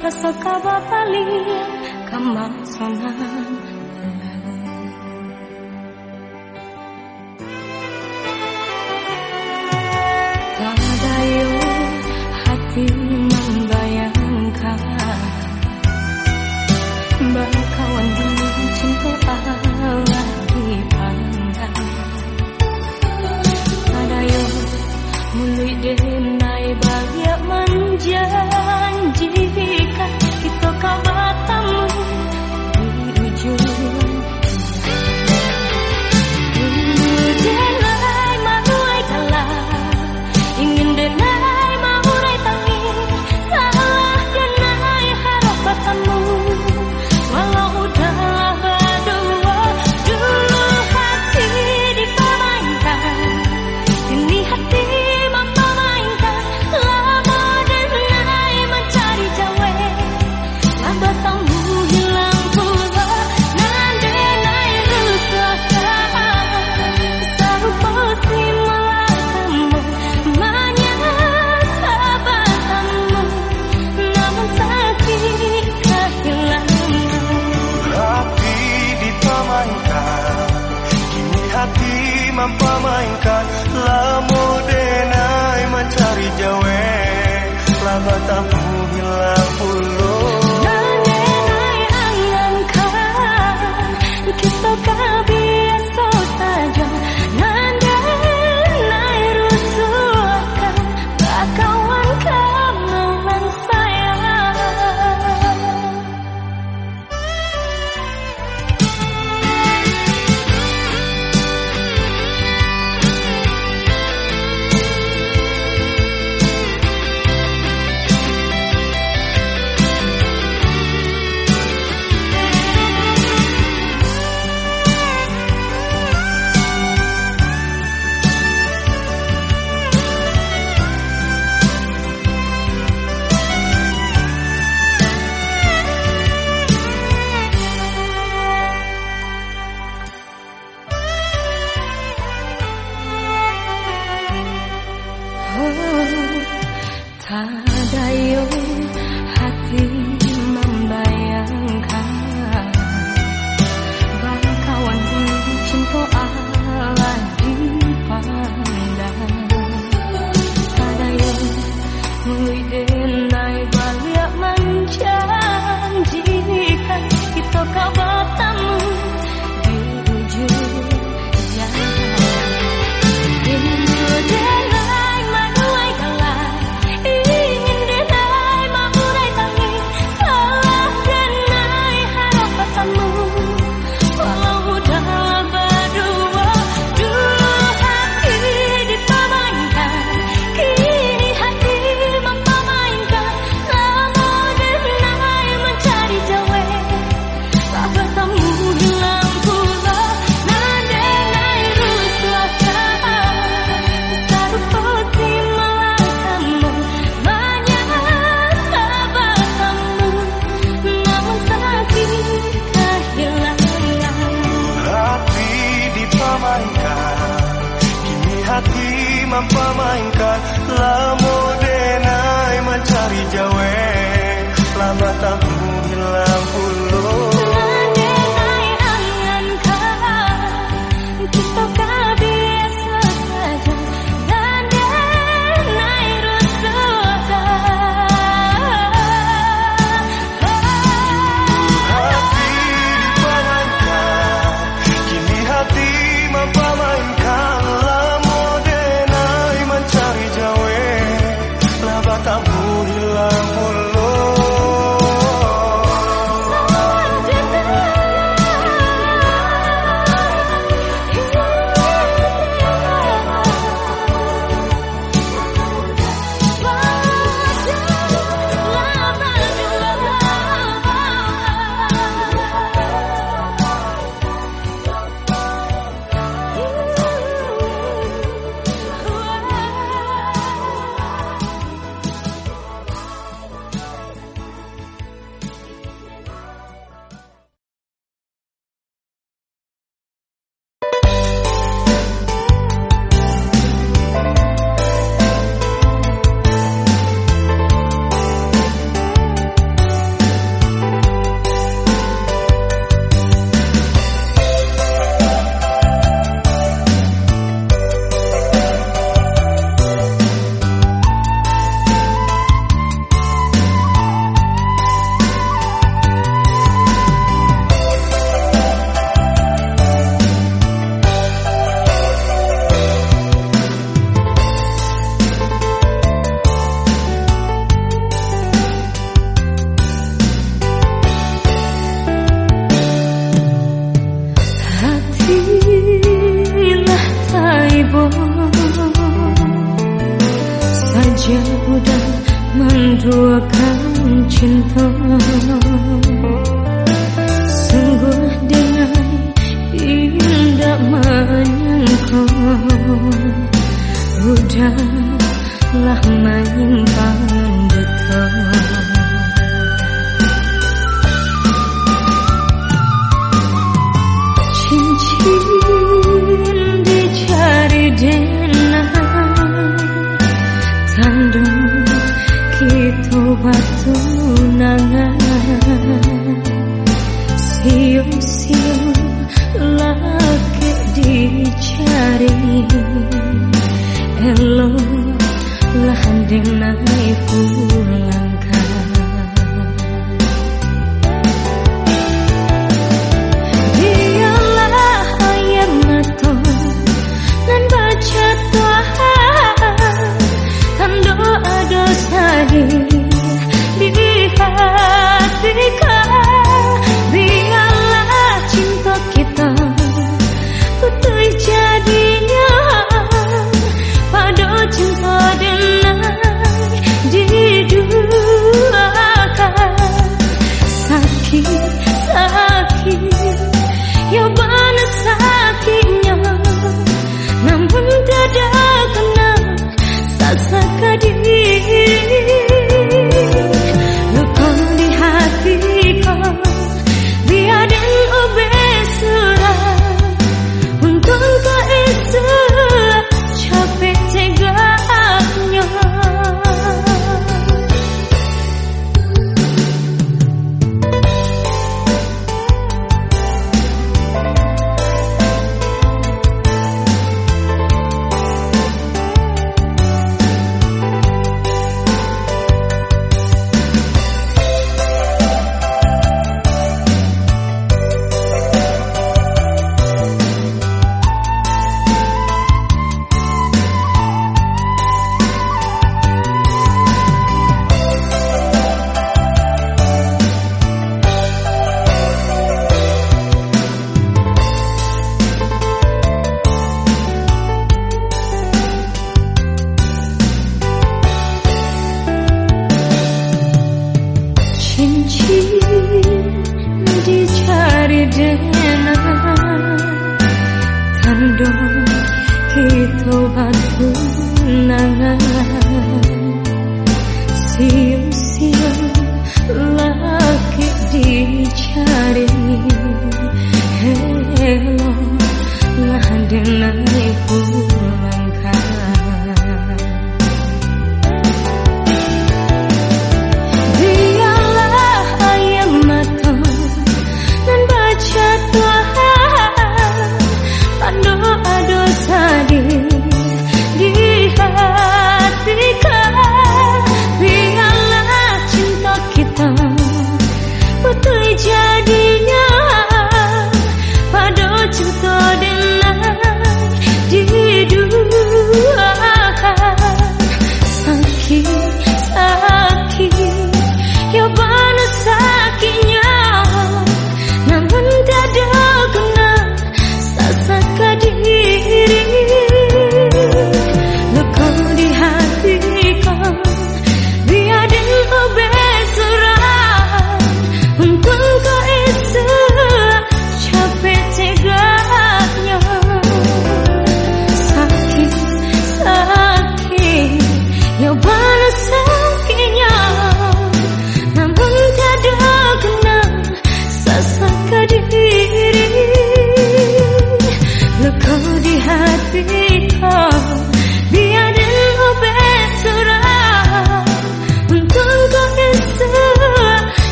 Tasaka ba paling kaman sonan memainkan La denai mencari jawe La batang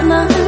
sana